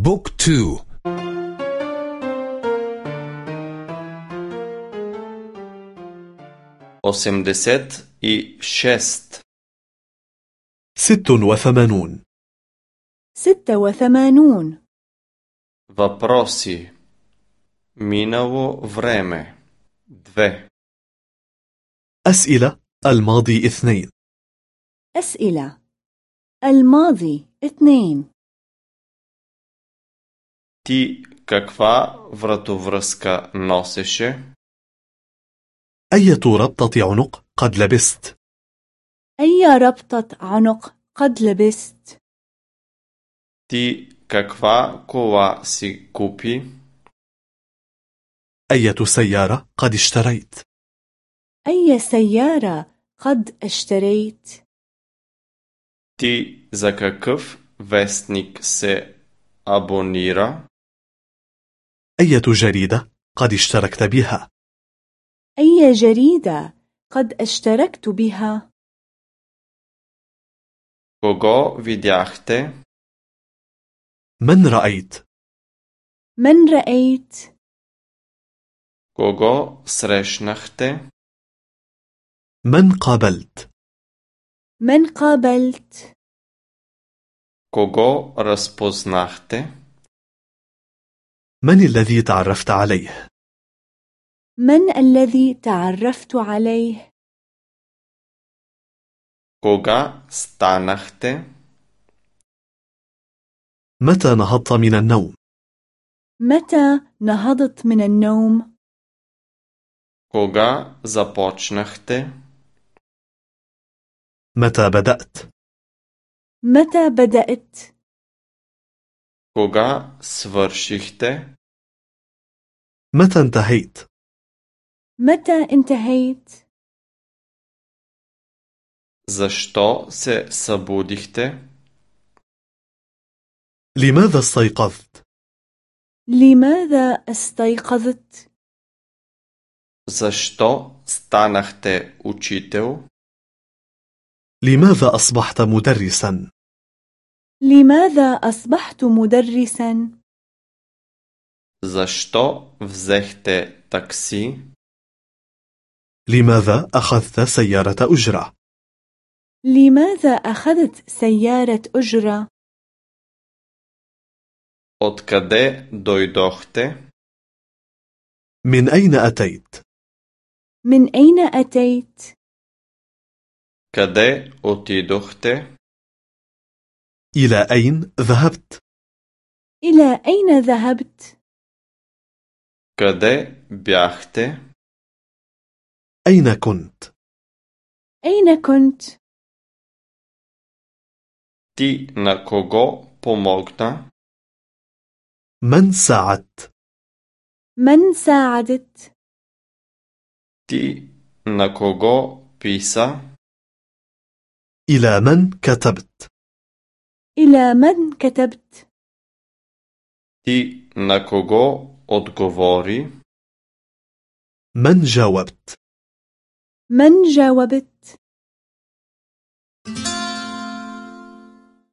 book two. Осемдесет и шест ست وثمانون. ست وثمانون. Въпроси минало време две أسئلة. الماضي اثنين. أسئلة. الماضي اثنين. Ти каква вратовръзка носеше? أية ربطة عنق قد لبست؟ أي ربطة عنق قد لبست؟ Ти каква кола си купи? أية سيارة قد اشتريت؟ أي سيارة قد اشتريت؟ Ти за какъв вестник се абонира? أية جريدة قد اشتركت بها؟ أي جريدة قد اشتركت بها؟ Кого видяхте? من رأيت؟ من رأيت؟ Кого срещнахте? من قابلت؟ من قابلت؟ Кого разпознахте? من الذي تعرفت عليه؟ من الذي تعرفت عليه؟ Кога станахте? متى نهضت من النوم؟ متى نهضت من النوم؟ Кога започнахте? متى بدأت؟ متى بدأت؟ Кога свършихте? متى انتهيت؟ متى انتهيت؟ Защо се събудихте? لماذا استيقظت؟ لماذا استيقظت؟ Защо станахте учител? لماذا أصبحت مدرسا؟ لماذا أصبحت مدرسا؟ Защо взехте такси? لماذا أخذت سيارة أجرة؟ لماذا أخذت سيارة أجرة؟ Откъде дойдохте? من أين أتيت؟ من أين أتيت؟ Къде отидохте? إلى أين ذهبت؟ إلى أين ذهبت؟ Къде бяхте? أين كنت؟ أين كنت؟ Ти на кого помогна? من ساعدت؟ من ساعدت؟ Ти на кого писа? إلى من كتبت؟ إلى من كتبت؟ Ти на кого отговори? من جاوبت؟ من جاوبت؟